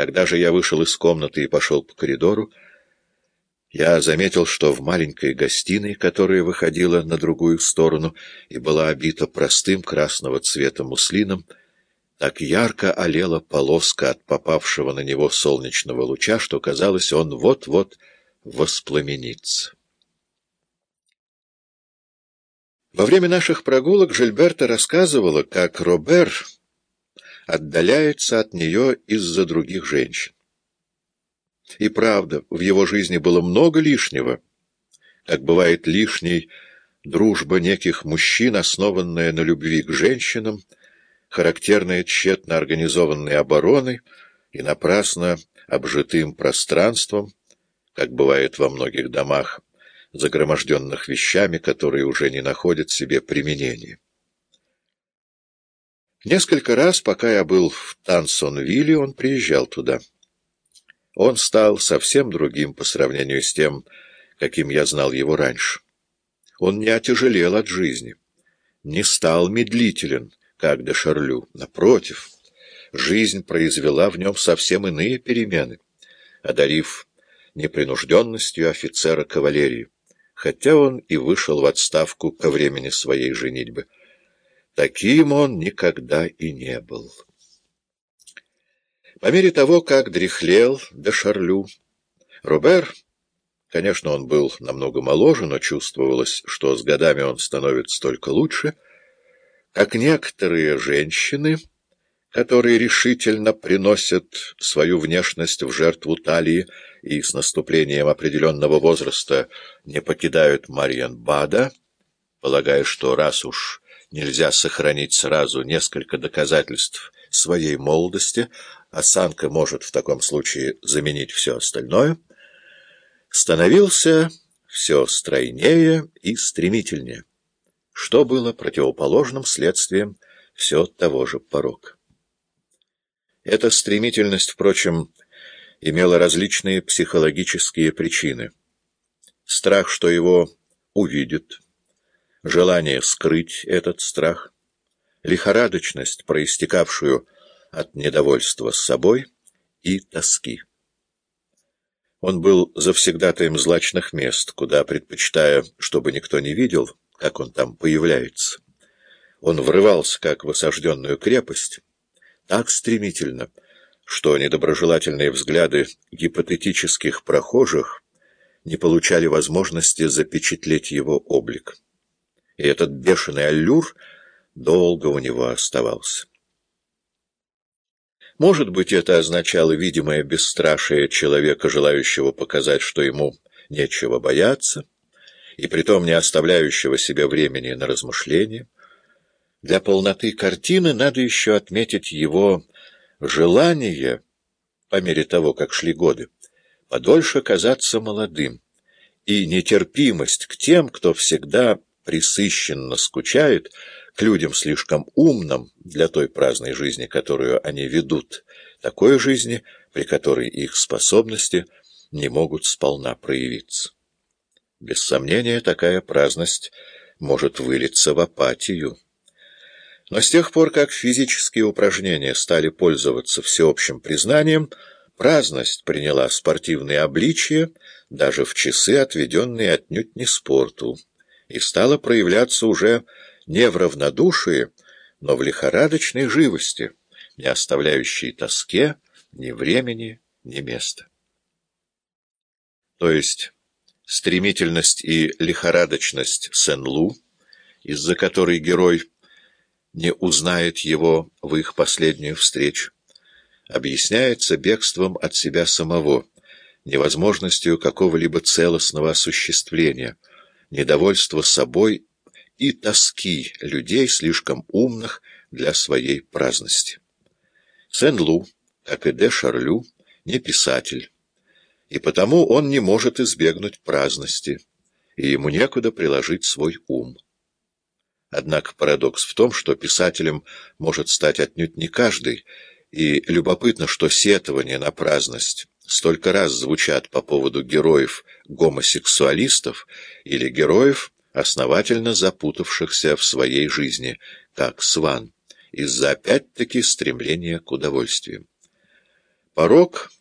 Когда же я вышел из комнаты и пошел по коридору, я заметил, что в маленькой гостиной, которая выходила на другую сторону и была обита простым красного цвета муслином, так ярко олела полоска от попавшего на него солнечного луча, что казалось, он вот-вот воспламенится. Во время наших прогулок Жильберта рассказывала, как Робер отдаляется от нее из-за других женщин. И правда, в его жизни было много лишнего, как бывает лишней дружба неких мужчин, основанная на любви к женщинам, характерная тщетно организованной обороной и напрасно обжитым пространством, как бывает во многих домах, загроможденных вещами, которые уже не находят себе применения. Несколько раз, пока я был в Тансонвилле, он приезжал туда. Он стал совсем другим по сравнению с тем, каким я знал его раньше. Он не отяжелел от жизни, не стал медлителен, как де Шарлю. Напротив, жизнь произвела в нем совсем иные перемены, одарив непринужденностью офицера кавалерии, хотя он и вышел в отставку ко времени своей женитьбы. Таким он никогда и не был. По мере того, как дряхлел де Шарлю, Робер, конечно, он был намного моложе, но чувствовалось, что с годами он становится только лучше, как некоторые женщины, которые решительно приносят свою внешность в жертву талии и с наступлением определенного возраста не покидают Мариенбада, полагая, что раз уж нельзя сохранить сразу несколько доказательств своей молодости, осанка может в таком случае заменить все остальное, становился все стройнее и стремительнее, что было противоположным следствием все того же порока. Эта стремительность, впрочем, имела различные психологические причины. Страх, что его увидят, желание скрыть этот страх, лихорадочность, проистекавшую от недовольства с собой и тоски. Он был завсегдатаем злачных мест, куда, предпочитая, чтобы никто не видел, как он там появляется. Он врывался, как в осажденную крепость, так стремительно, что недоброжелательные взгляды гипотетических прохожих не получали возможности запечатлеть его облик и этот бешеный аллюр долго у него оставался. Может быть, это означало видимое бесстрашие человека, желающего показать, что ему нечего бояться, и притом не оставляющего себе времени на размышления. Для полноты картины надо еще отметить его желание, по мере того, как шли годы, подольше казаться молодым, и нетерпимость к тем, кто всегда присыщенно скучают к людям слишком умным для той праздной жизни, которую они ведут, такой жизни, при которой их способности не могут сполна проявиться. Без сомнения, такая праздность может вылиться в апатию. Но с тех пор, как физические упражнения стали пользоваться всеобщим признанием, праздность приняла спортивные обличия даже в часы, отведенные отнюдь не спорту и стала проявляться уже не в равнодушии, но в лихорадочной живости, не оставляющей тоске ни времени, ни места. То есть стремительность и лихорадочность Сен-Лу, из-за которой герой не узнает его в их последнюю встречу, объясняется бегством от себя самого, невозможностью какого-либо целостного осуществления — недовольство собой и тоски людей, слишком умных для своей праздности. Сен-Лу, как и де Шарлю, не писатель, и потому он не может избегнуть праздности, и ему некуда приложить свой ум. Однако парадокс в том, что писателем может стать отнюдь не каждый, и любопытно, что сетование на праздность столько раз звучат по поводу героев-гомосексуалистов или героев, основательно запутавшихся в своей жизни, как Сван, из-за опять-таки стремления к удовольствию. Порог